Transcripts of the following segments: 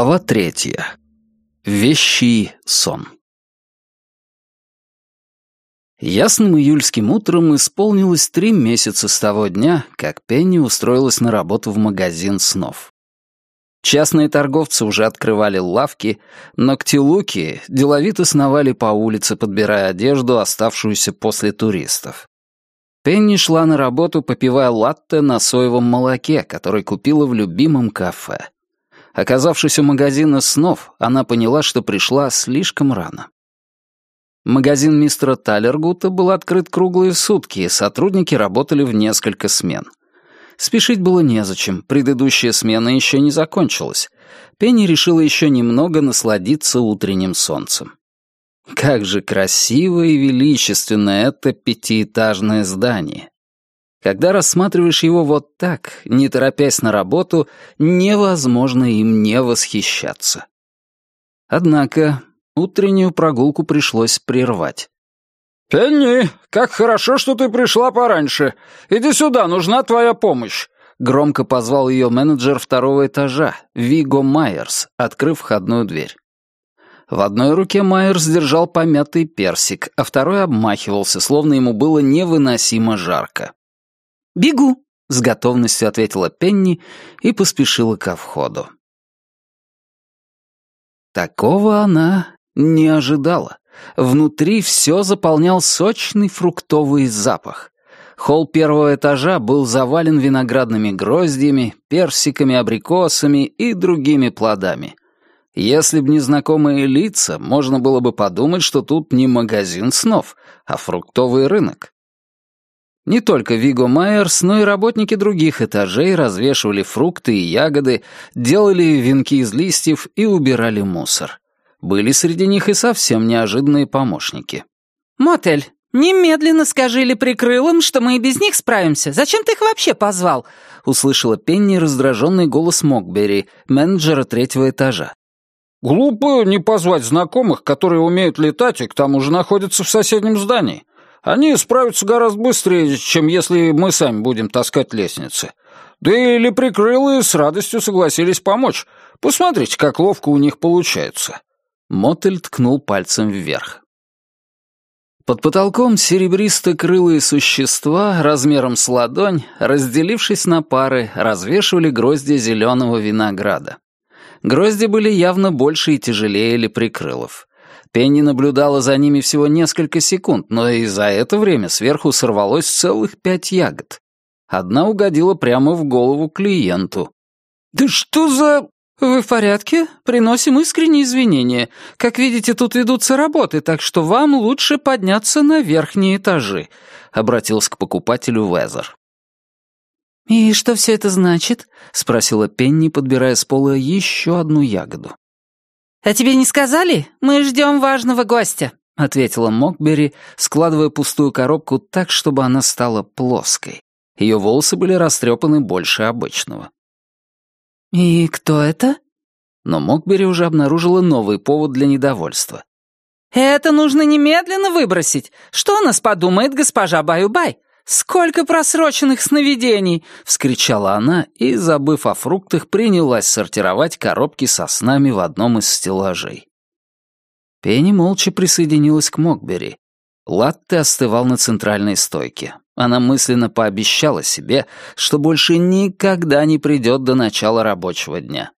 Глава третья. Вещий сон. Ясным июльским утром исполнилось три месяца с того дня, как Пенни устроилась на работу в магазин снов. Частные торговцы уже открывали лавки, но ктилуки деловито сновали по улице, подбирая одежду, оставшуюся после туристов. Пенни шла на работу, попивая латте на соевом молоке, который купила в любимом кафе. Оказавшись у магазина снов, она поняла, что пришла слишком рано. Магазин мистера Талергута был открыт круглые сутки, и сотрудники работали в несколько смен. Спешить было незачем, предыдущая смена еще не закончилась. Пенни решила еще немного насладиться утренним солнцем. Как же красиво и величественно это пятиэтажное здание. Когда рассматриваешь его вот так, не торопясь на работу, невозможно им не восхищаться. Однако утреннюю прогулку пришлось прервать. «Пенни, как хорошо, что ты пришла пораньше. Иди сюда, нужна твоя помощь», — громко позвал ее менеджер второго этажа, Виго Майерс, открыв входную дверь. В одной руке Майерс держал помятый персик, а второй обмахивался, словно ему было невыносимо жарко. «Бегу», — с готовностью ответила Пенни и поспешила ко входу. Такого она не ожидала. Внутри все заполнял сочный фруктовый запах. Холл первого этажа был завален виноградными гроздьями, персиками, абрикосами и другими плодами. Если б незнакомые лица, можно было бы подумать, что тут не магазин снов, а фруктовый рынок. Не только Виго Майерс, но и работники других этажей развешивали фрукты и ягоды, делали венки из листьев и убирали мусор. Были среди них и совсем неожиданные помощники. «Мотель, немедленно скажи ли прикрылым, что мы и без них справимся. Зачем ты их вообще позвал?» услышала Пенни раздраженный голос Мокбери, менеджера третьего этажа. «Глупо не позвать знакомых, которые умеют летать и к тому же находятся в соседнем здании. Они справятся гораздо быстрее, чем если мы сами будем таскать лестницы. Да и леприкрылые с радостью согласились помочь. Посмотрите, как ловко у них получается». Мотель ткнул пальцем вверх. Под потолком серебристо-крылые существа размером с ладонь, разделившись на пары, развешивали грозди зеленого винограда. Грозди были явно больше и тяжелее леприкрылов. Пенни наблюдала за ними всего несколько секунд, но и за это время сверху сорвалось целых пять ягод. Одна угодила прямо в голову клиенту. «Да что за...» «Вы в порядке? Приносим искренние извинения. Как видите, тут ведутся работы, так что вам лучше подняться на верхние этажи», — обратился к покупателю Везер. «И что все это значит?» — спросила Пенни, подбирая с пола еще одну ягоду. «А тебе не сказали? Мы ждем важного гостя», — ответила Мокбери, складывая пустую коробку так, чтобы она стала плоской. Ее волосы были растрепаны больше обычного. «И кто это?» Но Мокбери уже обнаружила новый повод для недовольства. «Это нужно немедленно выбросить. Что о нас подумает госпожа Баю-Бай? «Сколько просроченных сновидений!» — вскричала она и, забыв о фруктах, принялась сортировать коробки со снами в одном из стеллажей. Пенни молча присоединилась к Мокбери. Латте остывал на центральной стойке. Она мысленно пообещала себе, что больше никогда не придет до начала рабочего дня.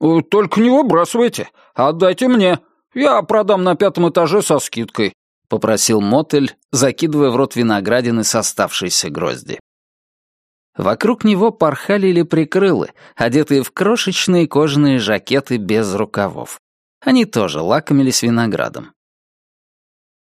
«Э, «Только не выбрасывайте, отдайте мне. Я продам на пятом этаже со скидкой», — попросил Мотель, закидывая в рот виноградины с оставшейся грозди. Вокруг него порхали или прикрылы, одетые в крошечные кожаные жакеты без рукавов. Они тоже лакомились виноградом.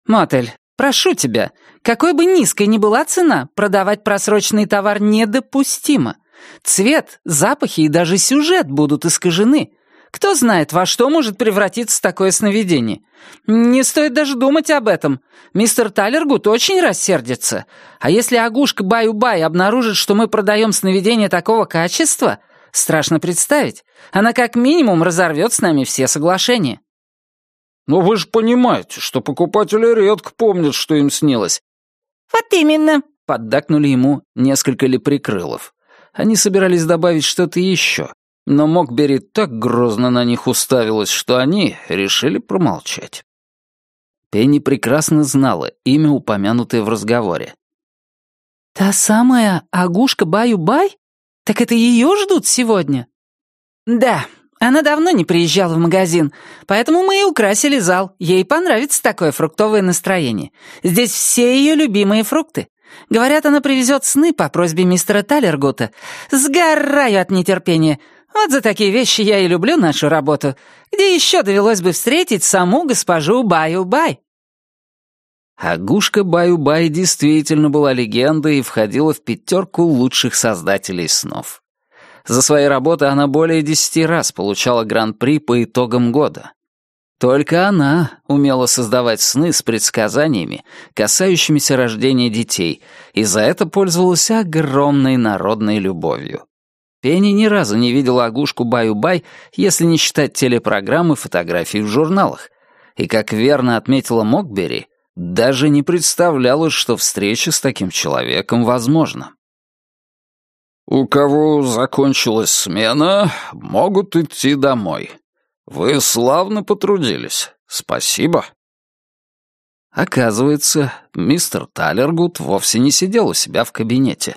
«Мотель, прошу тебя, какой бы низкой ни была цена, продавать просроченный товар недопустимо. Цвет, запахи и даже сюжет будут искажены. Кто знает, во что может превратиться такое сновидение. Не стоит даже думать об этом. Мистер Талергут очень рассердится. А если Агушка Баю-Бай обнаружит, что мы продаем сновидение такого качества, страшно представить. Она как минимум разорвет с нами все соглашения. Но вы же понимаете, что покупатели редко помнят, что им снилось. Вот именно, поддакнули ему несколько леприкрылов. Они собирались добавить что-то еще, но Мокбери так грозно на них уставилась, что они решили промолчать. Пенни прекрасно знала имя, упомянутое в разговоре. «Та самая Агушка Баю-Бай? Так это ее ждут сегодня?» «Да, она давно не приезжала в магазин, поэтому мы и украсили зал. Ей понравится такое фруктовое настроение. Здесь все ее любимые фрукты. Говорят, она привезет сны по просьбе мистера Талергута. Сгораю от нетерпения. Вот за такие вещи я и люблю нашу работу. Где еще довелось бы встретить саму госпожу Баю-Бай?» А Гушка Баю-Бай действительно была легендой и входила в пятерку лучших создателей снов. За свои работы она более десяти раз получала гран-при по итогам года. Только она умела создавать сны с предсказаниями, касающимися рождения детей, и за это пользовалась огромной народной любовью. Пенни ни разу не видела Агушку Баю-Бай, если не считать телепрограммы фотографий в журналах. И, как верно отметила Мокбери, даже не представляла, что встреча с таким человеком возможна. «У кого закончилась смена, могут идти домой. Вы славно потрудились. Спасибо». Оказывается, мистер Талергуд вовсе не сидел у себя в кабинете.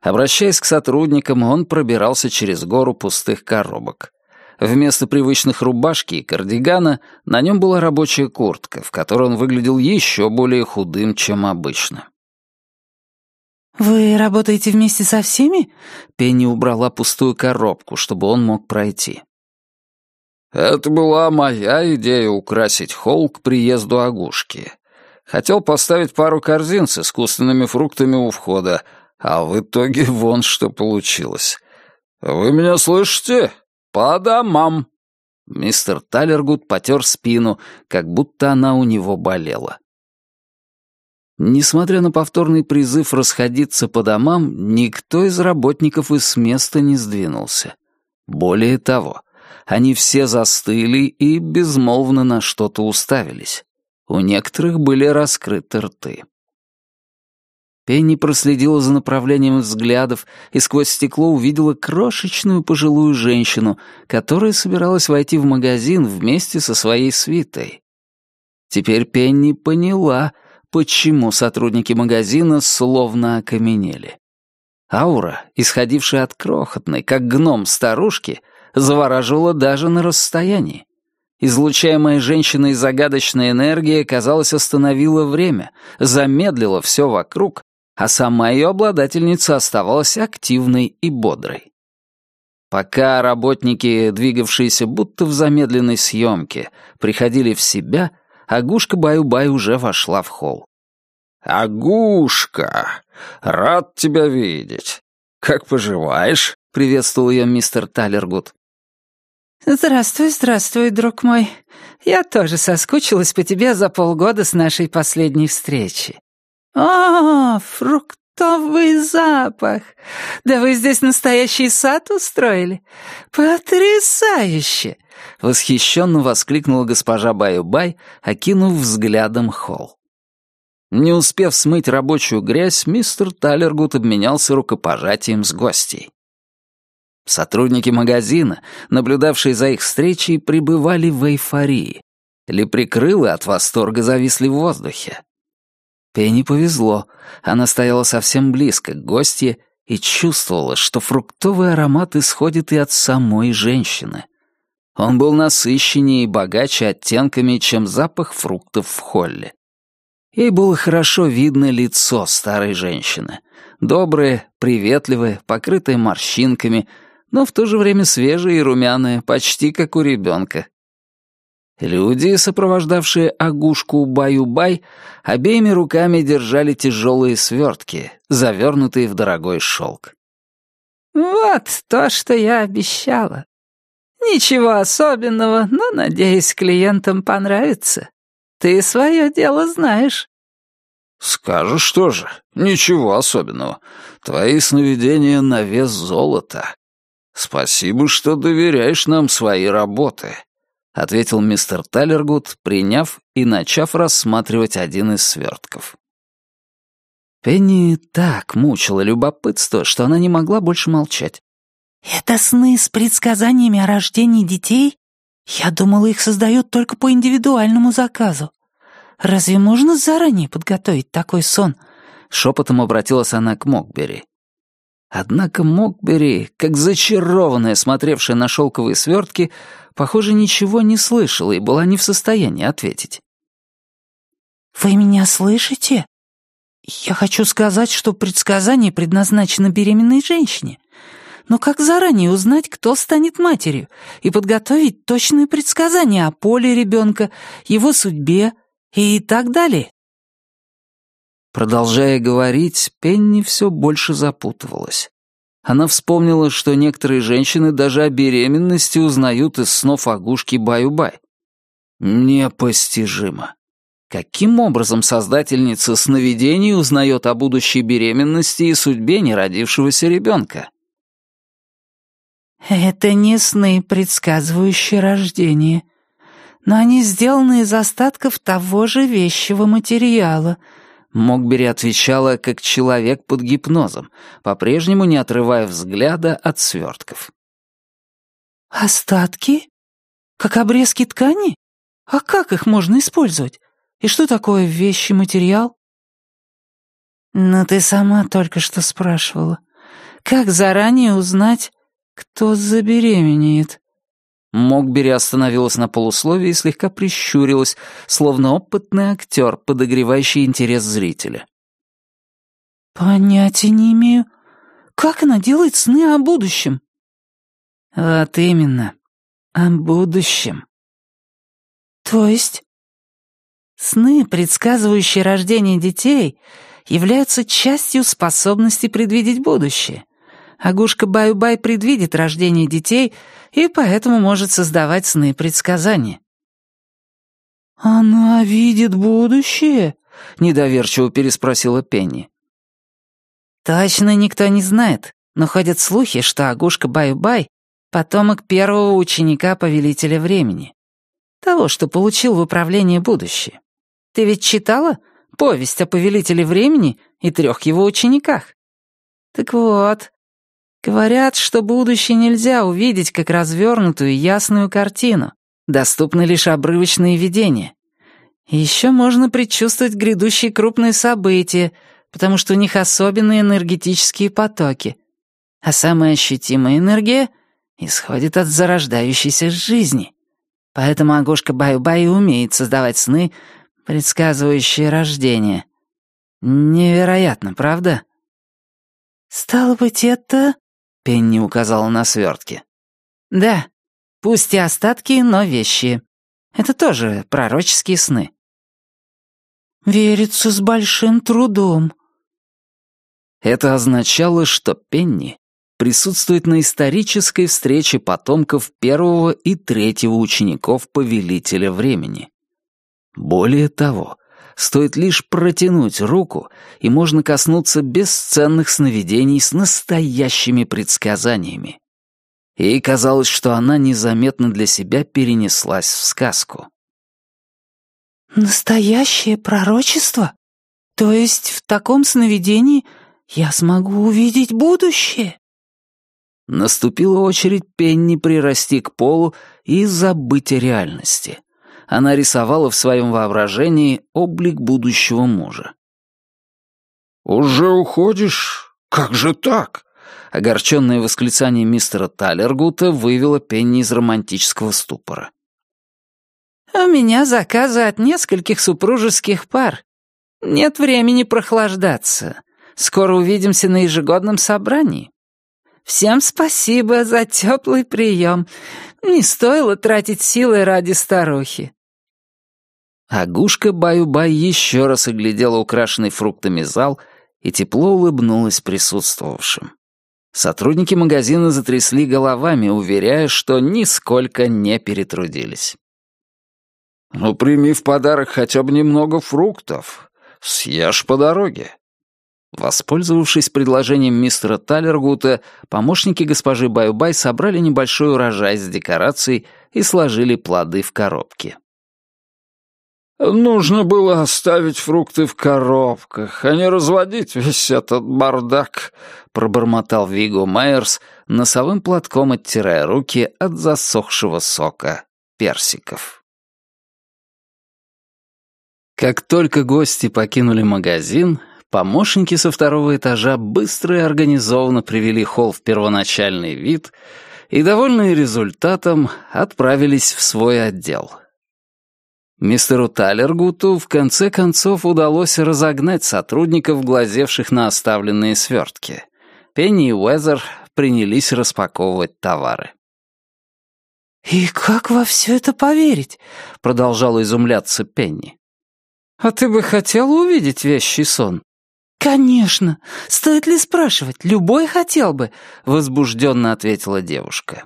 Обращаясь к сотрудникам, он пробирался через гору пустых коробок. Вместо привычных рубашки и кардигана на нем была рабочая куртка, в которой он выглядел еще более худым, чем обычно. «Вы работаете вместе со всеми?» Пенни убрала пустую коробку, чтобы он мог пройти. «Это была моя идея украсить холл к приезду Агушки. Хотел поставить пару корзин с искусственными фруктами у входа, а в итоге вон что получилось. Вы меня слышите? По домам!» Мистер Талергуд потер спину, как будто она у него болела. Несмотря на повторный призыв расходиться по домам, никто из работников из места не сдвинулся. Более того, они все застыли и безмолвно на что-то уставились. У некоторых были раскрыты рты. Пенни проследила за направлением взглядов и сквозь стекло увидела крошечную пожилую женщину, которая собиралась войти в магазин вместе со своей свитой. Теперь Пенни поняла — почему сотрудники магазина словно окаменели. Аура, исходившая от крохотной, как гном старушки, завораживала даже на расстоянии. Излучаемая женщиной загадочная энергия, казалось, остановила время, замедлила все вокруг, а сама ее обладательница оставалась активной и бодрой. Пока работники, двигавшиеся будто в замедленной съемке, приходили в себя — Агушка Баю-Бай уже вошла в холл. «Агушка, рад тебя видеть. Как поживаешь?» — приветствовал ее мистер Талергуд. «Здравствуй, здравствуй, друг мой. Я тоже соскучилась по тебе за полгода с нашей последней встречи. О, фруктовый запах! Да вы здесь настоящий сад устроили? Потрясающе! Восхищенно воскликнула госпожа Баю-Бай, окинув взглядом холл. Не успев смыть рабочую грязь, мистер Талергут обменялся рукопожатием с гостей. Сотрудники магазина, наблюдавшие за их встречей, пребывали в эйфории. Леприкрылы от восторга зависли в воздухе. Пенни повезло. Она стояла совсем близко к гостье и чувствовала, что фруктовый аромат исходит и от самой женщины — он был насыщеннее и богаче оттенками, чем запах фруктов в холле. Ей было хорошо видно лицо старой женщины. Доброе, приветливое, покрытое морщинками, но в то же время свежее и румяное, почти как у ребенка. Люди, сопровождавшие Агушку Баю-Бай, обеими руками держали тяжелые свертки, завернутые в дорогой шелк. «Вот то, что я обещала», «Ничего особенного, но, надеюсь, клиентам понравится. Ты свое дело знаешь». «Скажешь что же, ничего особенного. Твои сновидения на вес золота. Спасибо, что доверяешь нам свои работы», — ответил мистер Талергуд, приняв и начав рассматривать один из свертков. Пенни так мучила любопытство, что она не могла больше молчать. «Это сны с предсказаниями о рождении детей? Я думала, их создают только по индивидуальному заказу. Разве можно заранее подготовить такой сон?» Шепотом обратилась она к Мокбери. Однако Мокбери, как зачарованная, смотревшая на шелковые свертки, похоже, ничего не слышала и была не в состоянии ответить. «Вы меня слышите? Я хочу сказать, что предсказание предназначено беременной женщине. Но как заранее узнать, кто станет матерью, и подготовить точные предсказания о поле ребенка, его судьбе и так далее?» Продолжая говорить, Пенни все больше запутывалась. Она вспомнила, что некоторые женщины даже о беременности узнают из снов Агушки Баю-Бай. Непостижимо. Каким образом создательница сновидений узнает о будущей беременности и судьбе неродившегося ребенка? «Это не сны, предсказывающие рождение, но они сделаны из остатков того же вещего материала», Мокбери отвечала, как человек под гипнозом, по-прежнему не отрывая взгляда от свертков. «Остатки? Как обрезки ткани? А как их можно использовать? И что такое вещи материал?» «Ну, ты сама только что спрашивала. Как заранее узнать, кто забеременеет?» Мокбери остановилась на полусловии и слегка прищурилась, словно опытный актер, подогревающий интерес зрителя. «Понятия не имею. Как она делает сны о будущем?» «Вот именно. О будущем». «То есть?» «Сны, предсказывающие рождение детей, являются частью способности предвидеть будущее. Агушка Баю-Бай предвидит рождение детей и поэтому может создавать сны предсказания. «Она видит будущее?» — недоверчиво переспросила Пенни. «Точно никто не знает, но ходят слухи, что Агушка Баю-Бай — потомок первого ученика Повелителя Времени, того, что получил в управление будущее. Ты ведь читала повесть о Повелителе Времени и трех его учениках? Так вот, Говорят, что будущее нельзя увидеть как развернутую ясную картину. Доступны лишь обрывочные видения. Еще можно предчувствовать грядущие крупные события, потому что у них особенные энергетические потоки. А самая ощутимая энергия исходит от зарождающейся жизни. Поэтому Агушка Баю-Бай умеет создавать сны, предсказывающие рождение. Невероятно, правда? «Стало быть, это Пенни указала на свертки. «Да, пусть и остатки, но вещи. Это тоже пророческие сны». «Верится с большим трудом». Это означало, что Пенни присутствует на исторической встрече потомков первого и третьего учеников Повелителя Времени. Более того, Стоит лишь протянуть руку, и можно коснуться бесценных сновидений с настоящими предсказаниями. Ей казалось, что она незаметно для себя перенеслась в сказку. «Настоящее пророчество? То есть в таком сновидении я смогу увидеть будущее?» Наступила очередь Пенни прирасти к полу и забыть о реальности она рисовала в своем воображении облик будущего мужа. «Уже уходишь? Как же так?» Огорченное восклицание мистера Талергута вывело Пенни из романтического ступора. «У меня заказы от нескольких супружеских пар. Нет времени прохлаждаться. Скоро увидимся на ежегодном собрании. Всем спасибо за теплый прием. Не стоило тратить силы ради старухи. А гушка Баю-Бай еще раз оглядела украшенный фруктами зал и тепло улыбнулась присутствовавшим. Сотрудники магазина затрясли головами, уверяя, что нисколько не перетрудились. «Ну, прими в подарок хотя бы немного фруктов. Съешь по дороге». Воспользовавшись предложением мистера Талергута, помощники госпожи Баю-Бай собрали небольшой урожай с декорацией и сложили плоды в коробки. «Нужно было оставить фрукты в коробках, а не разводить весь этот бардак», — пробормотал Виго Майерс, носовым платком оттирая руки от засохшего сока персиков. Как только гости покинули магазин, помощники со второго этажа быстро и организованно привели холл в первоначальный вид и, довольные результатом, отправились в свой отдел — Мистеру Талергуту в конце концов удалось разогнать сотрудников, глазевших на оставленные свертки. Пенни и Уэзер принялись распаковывать товары. «И как во все это поверить?» — продолжала изумляться Пенни. «А ты бы хотела увидеть вещий сон?» «Конечно! Стоит ли спрашивать? Любой хотел бы!» — возбужденно ответила девушка.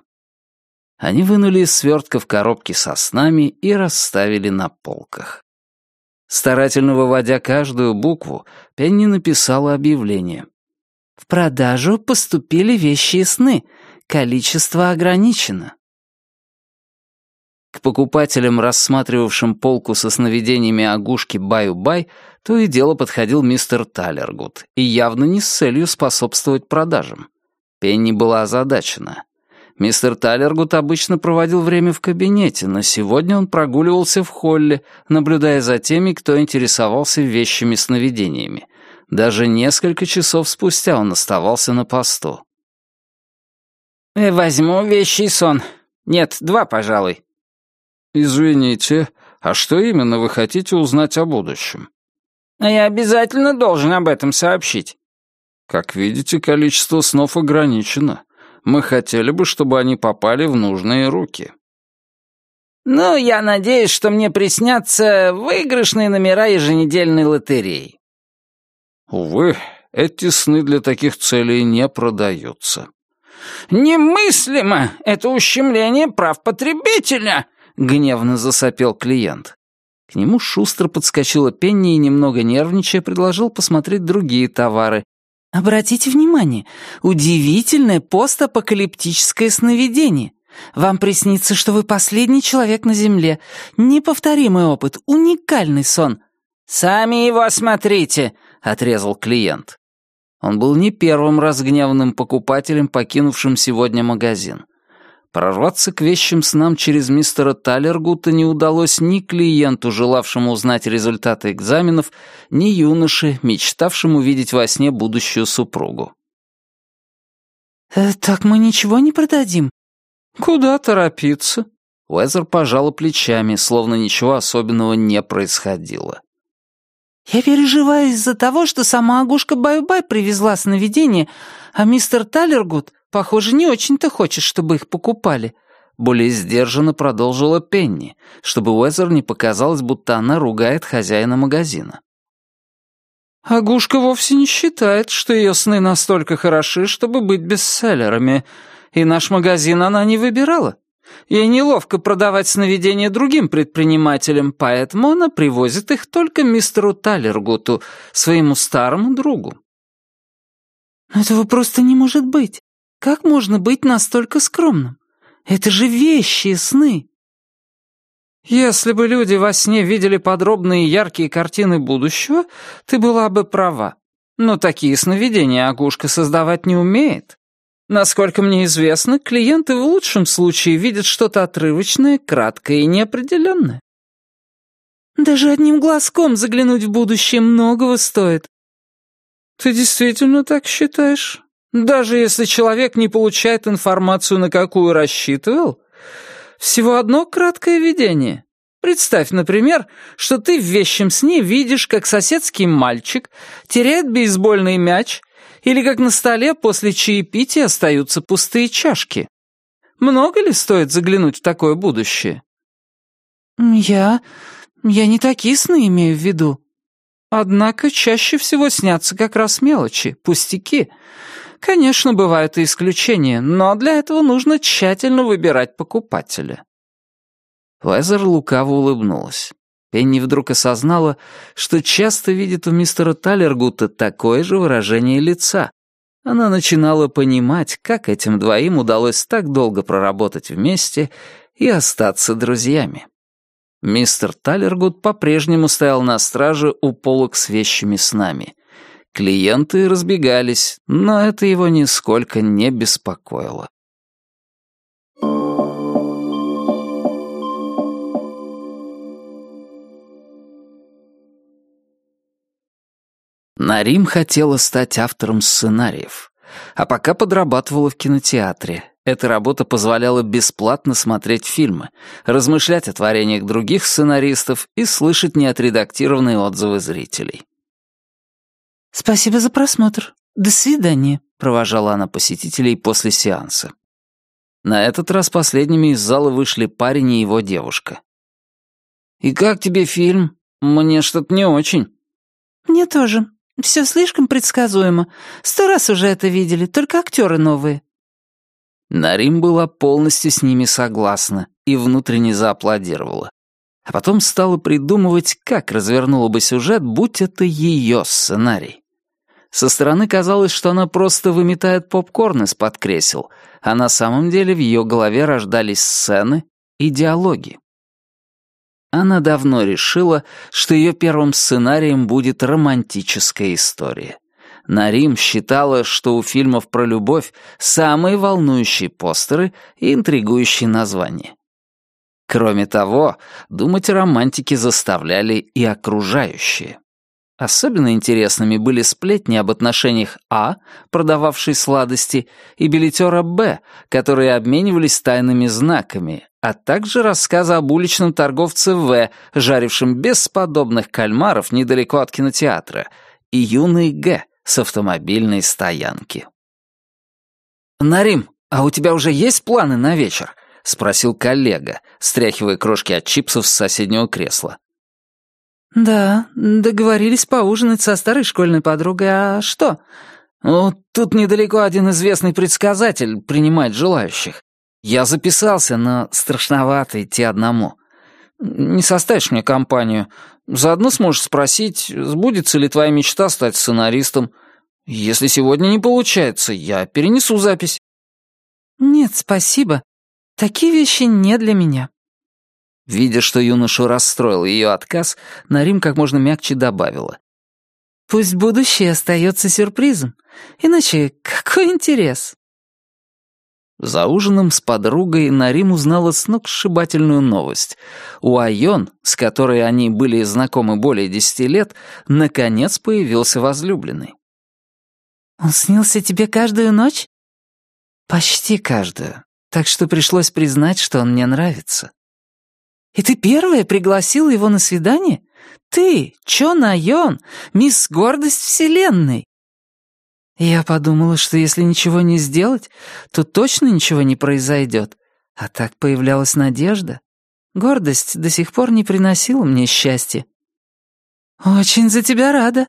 Они вынули из свертков коробки со снами и расставили на полках. Старательно выводя каждую букву, Пенни написала объявление. «В продажу поступили вещи и сны. Количество ограничено». К покупателям, рассматривавшим полку со сновидениями огушки Баю-Бай, то и дело подходил мистер Талергут, и явно не с целью способствовать продажам. Пенни была озадачена. Мистер Талергут обычно проводил время в кабинете, но сегодня он прогуливался в холле, наблюдая за теми, кто интересовался вещими сновидениями. Даже несколько часов спустя он оставался на посту. «Э, «Возьму вещий сон. Нет, два, пожалуй». «Извините, а что именно вы хотите узнать о будущем?» «А я обязательно должен об этом сообщить». «Как видите, количество снов ограничено мы хотели бы, чтобы они попали в нужные руки». «Ну, я надеюсь, что мне приснятся выигрышные номера еженедельной лотереи». «Увы, эти сны для таких целей не продаются». «Немыслимо! Это ущемление прав потребителя!» — гневно засопел клиент. К нему шустро подскочила Пенни и, немного нервничая, предложил посмотреть другие товары, Обратите внимание, удивительное постапокалиптическое сновидение. Вам приснится, что вы последний человек на Земле. Неповторимый опыт, уникальный сон. «Сами его осмотрите», — отрезал клиент. Он был не первым разгневанным покупателем, покинувшим сегодня магазин. Прорваться к вещим снам через мистера Талергута не удалось ни клиенту, желавшему узнать результаты экзаменов, ни юноше, мечтавшему видеть во сне будущую супругу. «Э, «Так мы ничего не продадим?» «Куда торопиться?» Уэзер пожала плечами, словно ничего особенного не происходило. «Я переживаю из-за того, что сама Агушка Баю-Бай привезла сновидение, а мистер Талергут Похоже, не очень-то хочет, чтобы их покупали. Более сдержанно продолжила Пенни, чтобы Уэзер не показалось, будто она ругает хозяина магазина. Агушка вовсе не считает, что ее сны настолько хороши, чтобы быть бестселлерами, и наш магазин она не выбирала. Ей неловко продавать сновидения другим предпринимателям, поэтому она привозит их только мистеру Талергуту, своему старому другу. «Этого просто не может быть. Как можно быть настолько скромным? Это же вещи, сны. Если бы люди во сне видели подробные яркие картины будущего, ты была бы права. Но такие сновидения Агушка создавать не умеет. Насколько мне известно, клиенты в лучшем случае видят что-то отрывочное, краткое и неопределенное. Даже одним глазком заглянуть в будущее многого стоит. Ты действительно так считаешь? Даже если человек не получает информацию, на какую рассчитывал, всего одно краткое видение. Представь, например, что ты в вещем сне видишь, как соседский мальчик теряет бейсбольный мяч или как на столе после чаепития остаются пустые чашки. Много ли стоит заглянуть в такое будущее? Я... я не такие сны имею в виду. Однако чаще всего снятся как раз мелочи, пустяки — Конечно, бывают и исключения, но для этого нужно тщательно выбирать покупателя. Вайзер лукаво улыбнулась. Пенни вдруг осознала, что часто видит у мистера Талергута такое же выражение лица. Она начинала понимать, как этим двоим удалось так долго проработать вместе и остаться друзьями. Мистер Талергуд по-прежнему стоял на страже у полок с вещами с нами. Клиенты разбегались, но это его нисколько не беспокоило. Нарим хотела стать автором сценариев, а пока подрабатывала в кинотеатре. Эта работа позволяла бесплатно смотреть фильмы, размышлять о творениях других сценаристов и слышать неотредактированные отзывы зрителей. «Спасибо за просмотр. До свидания», — провожала она посетителей после сеанса. На этот раз последними из зала вышли парень и его девушка. «И как тебе фильм? Мне что-то не очень». «Мне тоже. Все слишком предсказуемо. Сто раз уже это видели, только актеры новые». Нарим была полностью с ними согласна и внутренне зааплодировала. А потом стала придумывать, как развернула бы сюжет, будь это ее сценарий. Со стороны казалось, что она просто выметает попкорн из-под кресел, а на самом деле в ее голове рождались сцены и диалоги. Она давно решила, что ее первым сценарием будет романтическая история. Нарим считала, что у фильмов про любовь самые волнующие постеры и интригующие названия. Кроме того, думать о романтике заставляли и окружающие. Особенно интересными были сплетни об отношениях А, продававшей сладости, и билетера Б, которые обменивались тайными знаками, а также рассказы об уличном торговце В, жарившем бесподобных кальмаров недалеко от кинотеатра, и юный Г с автомобильной стоянки. «Нарим, а у тебя уже есть планы на вечер?» — спросил коллега, стряхивая крошки от чипсов с соседнего кресла. «Да, договорились поужинать со старой школьной подругой, а что?» «Ну, тут недалеко один известный предсказатель принимает желающих. Я записался, но страшновато идти одному. Не составишь мне компанию. Заодно сможешь спросить, сбудется ли твоя мечта стать сценаристом. Если сегодня не получается, я перенесу запись». «Нет, спасибо. Такие вещи не для меня». Видя, что юношу расстроил ее отказ, Нарим как можно мягче добавила. «Пусть будущее остается сюрпризом. Иначе какой интерес?» За ужином с подругой Нарим узнала сногсшибательную новость. У Айон, с которой они были знакомы более десяти лет, наконец появился возлюбленный. «Он снился тебе каждую ночь?» «Почти каждую, так что пришлось признать, что он мне нравится». «И ты первая пригласила его на свидание? Ты, Чон Айон, мисс Гордость Вселенной!» Я подумала, что если ничего не сделать, то точно ничего не произойдет. А так появлялась надежда. Гордость до сих пор не приносила мне счастья. «Очень за тебя рада.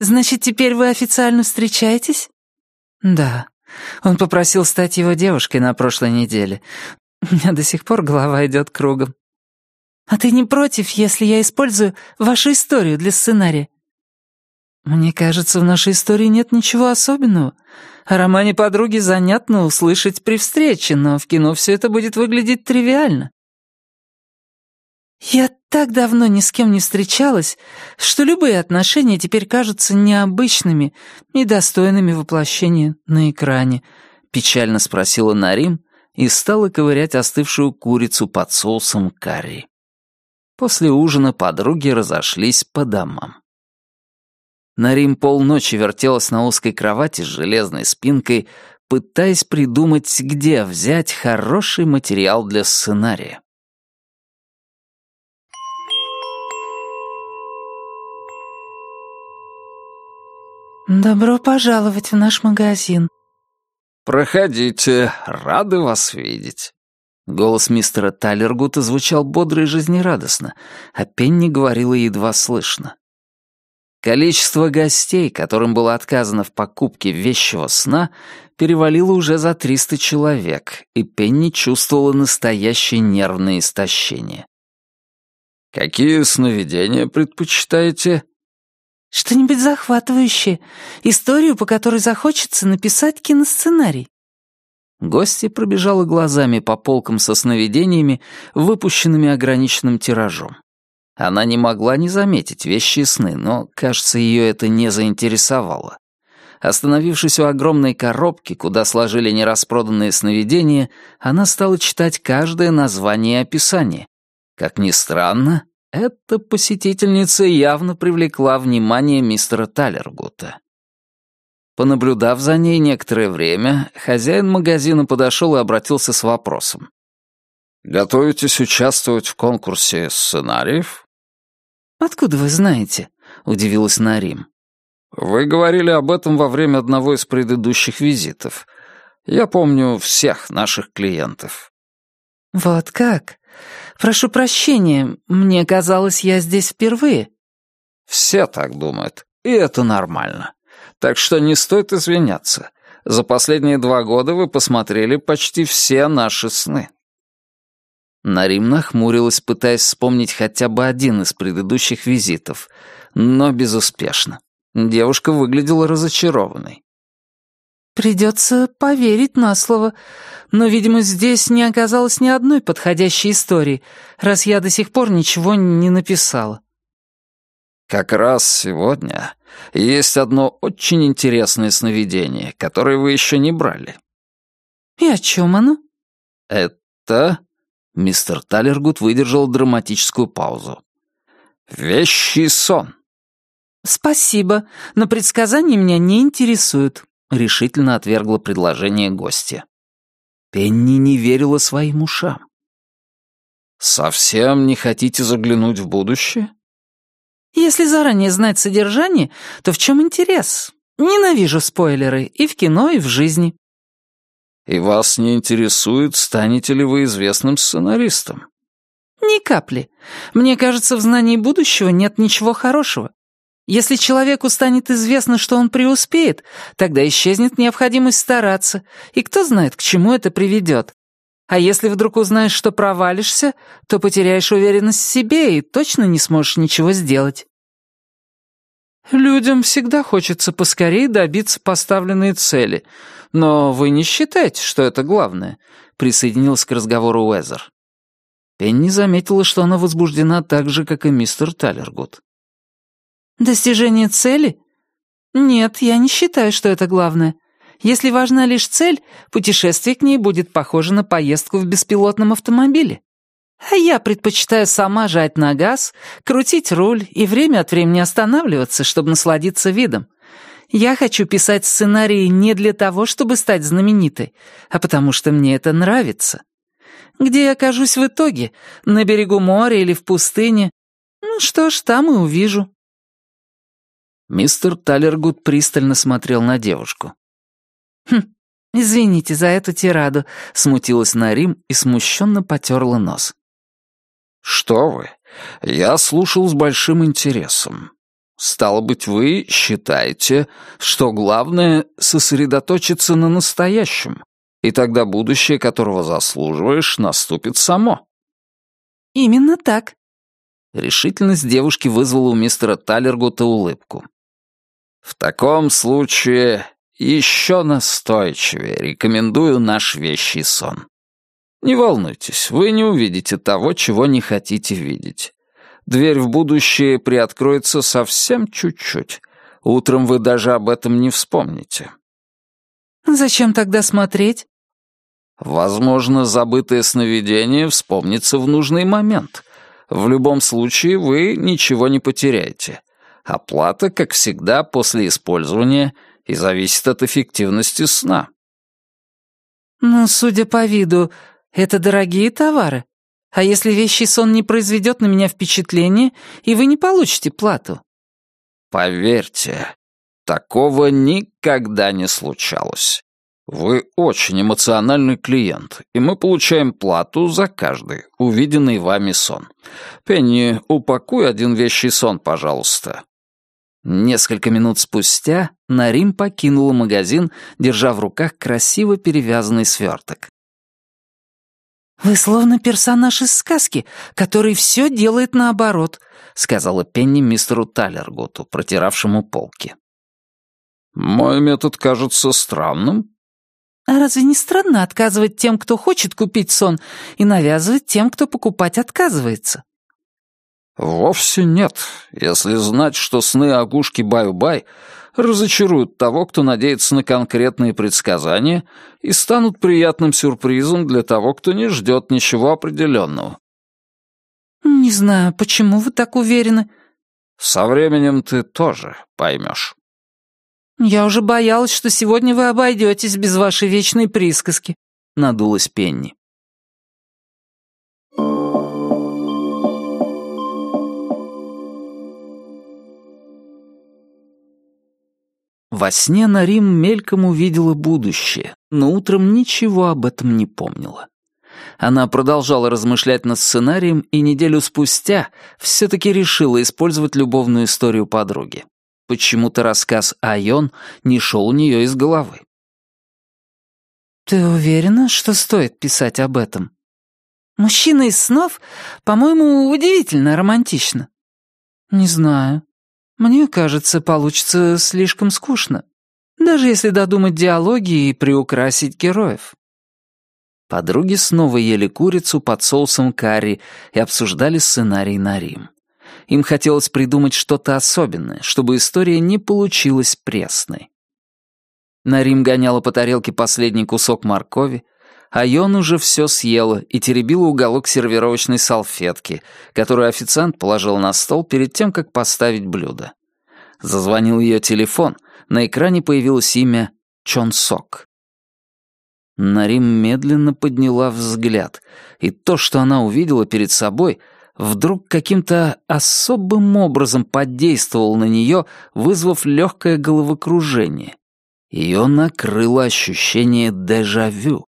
Значит, теперь вы официально встречаетесь?» «Да. Он попросил стать его девушкой на прошлой неделе. У меня до сих пор голова идет кругом». «А ты не против, если я использую вашу историю для сценария?» «Мне кажется, в нашей истории нет ничего особенного. О романе подруги занятно услышать при встрече, но в кино все это будет выглядеть тривиально». «Я так давно ни с кем не встречалась, что любые отношения теперь кажутся необычными и достойными воплощения на экране», — печально спросила Нарим и стала ковырять остывшую курицу под соусом карри. После ужина подруги разошлись по домам. Нарим полночи вертелась на узкой кровати с железной спинкой, пытаясь придумать, где взять хороший материал для сценария. «Добро пожаловать в наш магазин». «Проходите, рады вас видеть». Голос мистера Талергута звучал бодро и жизнерадостно, а Пенни говорила едва слышно. Количество гостей, которым было отказано в покупке вещего сна, перевалило уже за 300 человек, и Пенни чувствовала настоящее нервное истощение. «Какие сновидения предпочитаете?» «Что-нибудь захватывающее. Историю, по которой захочется написать киносценарий». Гостья пробежала глазами по полкам со сновидениями, выпущенными ограниченным тиражом. Она не могла не заметить вещи и сны, но, кажется, ее это не заинтересовало. Остановившись у огромной коробки, куда сложили нераспроданные сновидения, она стала читать каждое название и описание. Как ни странно, эта посетительница явно привлекла внимание мистера Талергута. Понаблюдав за ней некоторое время, хозяин магазина подошел и обратился с вопросом. «Готовитесь участвовать в конкурсе сценариев?» «Откуда вы знаете?» — удивилась Нарим. «Вы говорили об этом во время одного из предыдущих визитов. Я помню всех наших клиентов». «Вот как? Прошу прощения, мне казалось, я здесь впервые». «Все так думают, и это нормально. Так что не стоит извиняться. За последние два года вы посмотрели почти все наши сны». Нарим нахмурилась, пытаясь вспомнить хотя бы один из предыдущих визитов, но безуспешно. Девушка выглядела разочарованной. «Придется поверить на слово. Но, видимо, здесь не оказалось ни одной подходящей истории, раз я до сих пор ничего не написала». «Как раз сегодня есть одно очень интересное сновидение, которое вы еще не брали». «И о чем оно?» «Это...» Мистер Талергут выдержал драматическую паузу. «Вещий сон». «Спасибо, но предсказания меня не интересуют», — решительно отвергла предложение гостя. Пенни не верила своим ушам. «Совсем не хотите заглянуть в будущее?» Если заранее знать содержание, то в чем интерес? Ненавижу спойлеры и в кино, и в жизни. И вас не интересует, станете ли вы известным сценаристом? Ни капли. Мне кажется, в знании будущего нет ничего хорошего. Если человеку станет известно, что он преуспеет, тогда исчезнет необходимость стараться, и кто знает, к чему это приведет. А если вдруг узнаешь, что провалишься, то потеряешь уверенность в себе и точно не сможешь ничего сделать. Людям всегда хочется поскорее добиться поставленной цели, но вы не считаете, что это главное, присоединился к разговору Уэзер. Пенни заметила, что она возбуждена так же, как и мистер Талергуд. «Достижение цели? Нет, я не считаю, что это главное. Если важна лишь цель, путешествие к ней будет похоже на поездку в беспилотном автомобиле. А я предпочитаю сама жать на газ, крутить руль и время от времени останавливаться, чтобы насладиться видом. Я хочу писать сценарии не для того, чтобы стать знаменитой, а потому что мне это нравится. Где я окажусь в итоге? На берегу моря или в пустыне? Ну что ж, там и увижу. Мистер Талергуд пристально смотрел на девушку. «Хм, извините за эту тираду», — смутилась Нарим и смущенно потерла нос. «Что вы? Я слушал с большим интересом. Стало быть, вы считаете, что главное — сосредоточиться на настоящем, и тогда будущее, которого заслуживаешь, наступит само». «Именно так». Решительность девушки вызвала у мистера Талергута улыбку. В таком случае еще настойчивее рекомендую наш вещий сон. Не волнуйтесь, вы не увидите того, чего не хотите видеть. Дверь в будущее приоткроется совсем чуть-чуть. Утром вы даже об этом не вспомните. Зачем тогда смотреть? Возможно, забытое сновидение вспомнится в нужный момент. В любом случае вы ничего не потеряете. Оплата, как всегда, после использования и зависит от эффективности сна. Ну, судя по виду, это дорогие товары. А если вещий сон не произведет на меня впечатление, и вы не получите плату? Поверьте, такого никогда не случалось. Вы очень эмоциональный клиент, и мы получаем плату за каждый увиденный вами сон. Пенни, упакуй один вещий сон, пожалуйста. Несколько минут спустя Нарим покинула магазин, держа в руках красиво перевязанный сверток. «Вы словно персонаж из сказки, который все делает наоборот», сказала Пенни мистеру Талерготу, протиравшему полки. «Мой метод кажется странным». А разве не странно отказывать тем, кто хочет купить сон, и навязывать тем, кто покупать отказывается? Вовсе нет, если знать, что сны Агушки Баю-Бай разочаруют того, кто надеется на конкретные предсказания, и станут приятным сюрпризом для того, кто не ждет ничего определенного. «Не знаю, почему вы так уверены?» «Со временем ты тоже поймешь». «Я уже боялась, что сегодня вы обойдетесь без вашей вечной присказки», — надулась Пенни. Во сне Нарим мельком увидела будущее, но утром ничего об этом не помнила. Она продолжала размышлять над сценарием и неделю спустя все-таки решила использовать любовную историю подруги. Почему-то рассказ Айон не шел у нее из головы. «Ты уверена, что стоит писать об этом? Мужчина из снов, по-моему, удивительно романтично». «Не знаю. Мне кажется, получится слишком скучно. Даже если додумать диалоги и приукрасить героев». Подруги снова ели курицу под соусом карри и обсуждали сценарий на Рим. Им хотелось придумать что-то особенное, чтобы история не получилась пресной. Нарим гоняла по тарелке последний кусок моркови, а Йон уже все съела и теребила уголок сервировочной салфетки, которую официант положил на стол перед тем, как поставить блюдо. Зазвонил ее телефон, на экране появилось имя Чон Сок. Нарим медленно подняла взгляд, и то, что она увидела перед собой, вдруг каким-то особым образом подействовало на нее, вызвав легкое головокружение. Ее накрыло ощущение дежавю.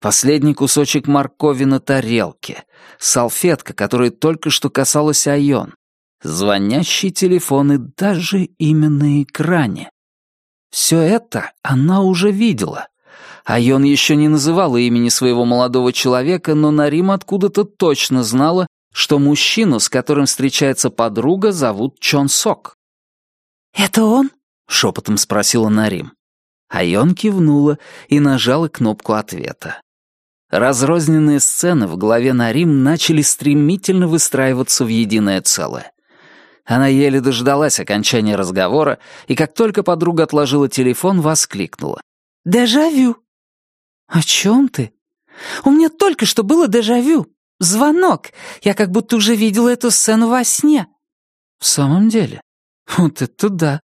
Последний кусочек моркови на тарелке, салфетка, которая только что касалась Айон, звонящий телефон и даже имя на экране. Все это она уже видела. Айон еще не называла имени своего молодого человека, но Нарим откуда-то точно знала, что мужчину, с которым встречается подруга, зовут Чон Сок. «Это он?» — шепотом спросила Нарим. Айон кивнула и нажала кнопку ответа. Разрозненные сцены в голове Нарим начали стремительно выстраиваться в единое целое. Она еле дождалась окончания разговора, и как только подруга отложила телефон, воскликнула. «Дежавю!» «О чем ты?» «У меня только что было дежавю. Звонок. Я как будто уже видела эту сцену во сне». «В самом деле? Вот это да!»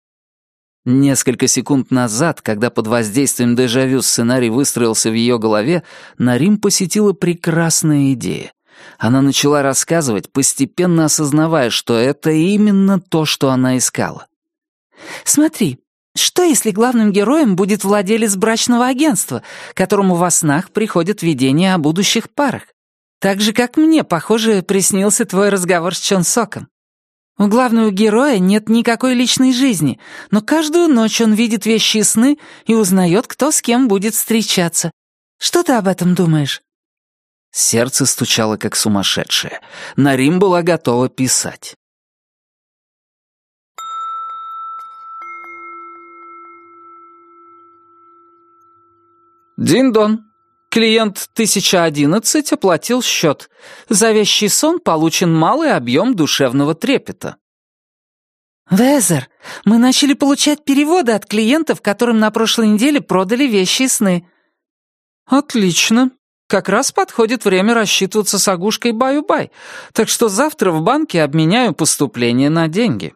Несколько секунд назад, когда под воздействием дежавю сценарий выстроился в ее голове, Нарим посетила прекрасная идея. Она начала рассказывать, постепенно осознавая, что это именно то, что она искала. «Смотри, что если главным героем будет владелец брачного агентства, которому во снах приходят видения о будущих парах? Так же, как мне, похоже, приснился твой разговор с Чон Соком. У главного героя нет никакой личной жизни, но каждую ночь он видит вещи и сны и узнает, кто с кем будет встречаться. Что ты об этом думаешь?» Сердце стучало, как сумасшедшее. Нарим была готова писать. «Дин-дон. Клиент 1011 оплатил счет. За вещий сон получен малый объем душевного трепета». «Везер, мы начали получать переводы от клиентов, которым на прошлой неделе продали вещи и сны». «Отлично. Как раз подходит время рассчитываться с Агушкой Баю-Бай, так что завтра в банке обменяю поступление на деньги».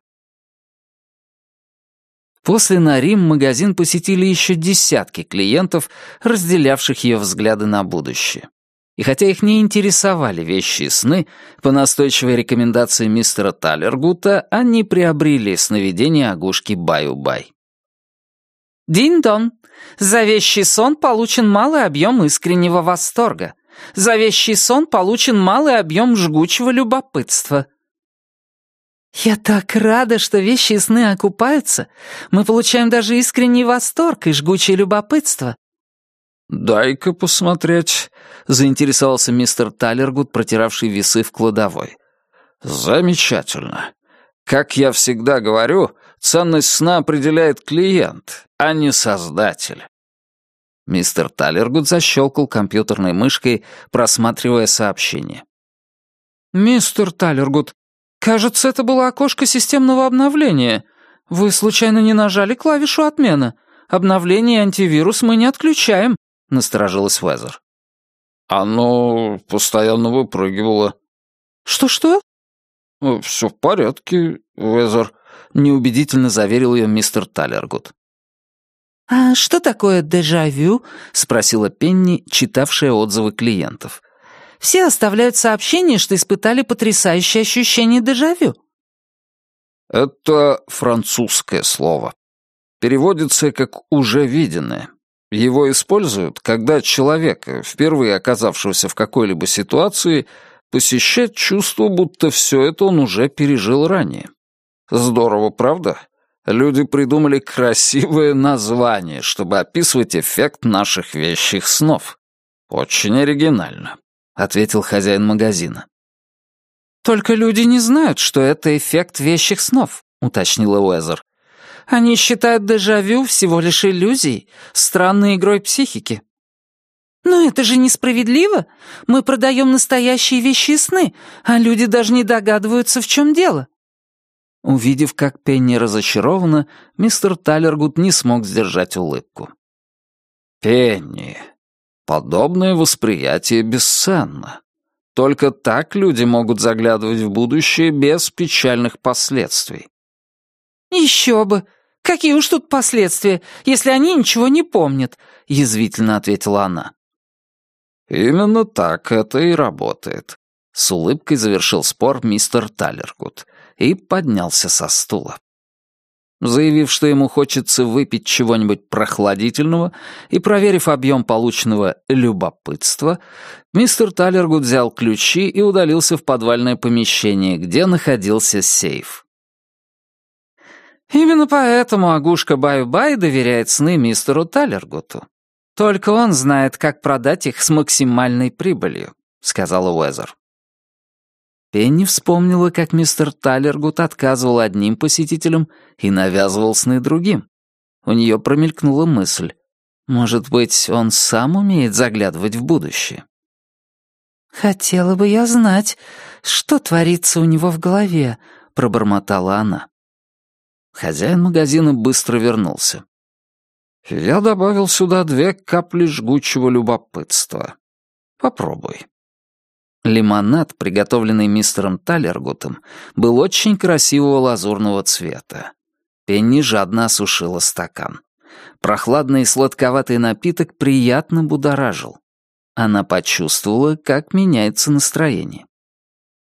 После Нарим магазин посетили еще десятки клиентов, разделявших ее взгляды на будущее. И хотя их не интересовали вещи и сны, по настойчивой рекомендации мистера Талергута они приобрели сновидение Агушки Баю-Бай. «Динь-дон, за вещий сон получен малый объем искреннего восторга. За вещий сон получен малый объем жгучего любопытства», «Я так рада, что вещи и сны окупаются. Мы получаем даже искренний восторг и жгучее любопытство». «Дай-ка посмотреть», — заинтересовался мистер Талергуд, протиравший весы в кладовой. «Замечательно. Как я всегда говорю, ценность сна определяет клиент, а не создатель». Мистер Талергуд защелкал компьютерной мышкой, просматривая сообщение. «Мистер Талергуд, кажется, это было окошко системного обновления. Вы случайно не нажали клавишу «Отмена»? Обновление и антивирус мы не отключаем», — насторожилась Везер. «Оно постоянно выпрыгивало». «Что-что?» «Все в порядке, Везер», — неубедительно заверил ее мистер Талергуд. «А что такое дежавю?» — спросила Пенни, читавшая отзывы клиентов. «Все оставляют сообщение, что испытали потрясающее ощущение дежавю». «Это французское слово. Переводится как «уже виденное». Его используют, когда человека, впервые оказавшегося в какой-либо ситуации, посещает чувство, будто все это он уже пережил ранее. Здорово, правда? Люди придумали красивое название, чтобы описывать эффект наших вещих снов. Очень оригинально, ответил хозяин магазина. Только люди не знают, что это эффект вещих снов, уточнила Уэзер. Они считают дежавю всего лишь иллюзией, странной игрой психики. «Но это же несправедливо. Мы продаем настоящие вещи сны, а люди даже не догадываются, в чем дело». Увидев, как Пенни разочарована, мистер Талергуд не смог сдержать улыбку. «Пенни, подобное восприятие бесценно. Только так люди могут заглядывать в будущее без печальных последствий». «Еще бы! Какие уж тут последствия, если они ничего не помнят?» — язвительно ответила она. «Именно так это и работает», — с улыбкой завершил спор мистер Талергуд и поднялся со стула. Заявив, что ему хочется выпить чего-нибудь прохладительного, и проверив объем полученного любопытства, мистер Талергуд взял ключи и удалился в подвальное помещение, где находился сейф. «Именно поэтому Агушка Баю-Бай доверяет сны мистеру Талергуту. Только он знает, как продать их с максимальной прибылью», — сказала Уэзер. Пенни вспомнила, как мистер Талергут отказывал одним посетителям и навязывал сны другим. У нее промелькнула мысль. Может быть, он сам умеет заглядывать в будущее? «Хотела бы я знать, что творится у него в голове», — пробормотала она. Хозяин магазина быстро вернулся. «Я добавил сюда две капли жгучего любопытства. Попробуй». Лимонад, приготовленный мистером Талергутом, был очень красивого лазурного цвета. Пенни жадно осушила стакан. Прохладный и сладковатый напиток приятно будоражил. Она почувствовала, как меняется настроение.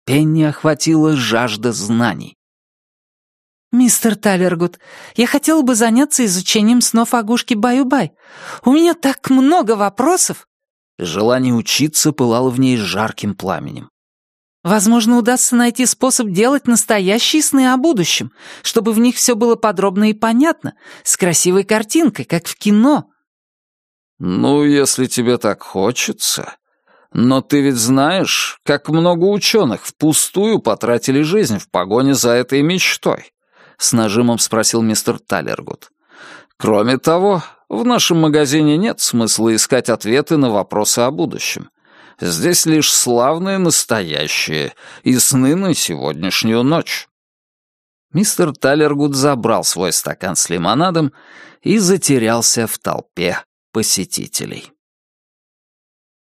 Пенни охватила жажда знаний. «Мистер Талергут, я хотела бы заняться изучением снов Агушки Баю-Бай. У меня так много вопросов!» Желание учиться пылало в ней жарким пламенем. Возможно, удастся найти способ делать настоящие сны о будущем, чтобы в них все было подробно и понятно, с красивой картинкой, как в кино. «Ну, если тебе так хочется. Но ты ведь знаешь, как много ученых впустую потратили жизнь в погоне за этой мечтой?» — с нажимом спросил мистер Талергут. «Кроме того, в нашем магазине нет смысла искать ответы на вопросы о будущем. Здесь лишь славное настоящее и сны на сегодняшнюю ночь». Мистер Талергуд забрал свой стакан с лимонадом и затерялся в толпе посетителей.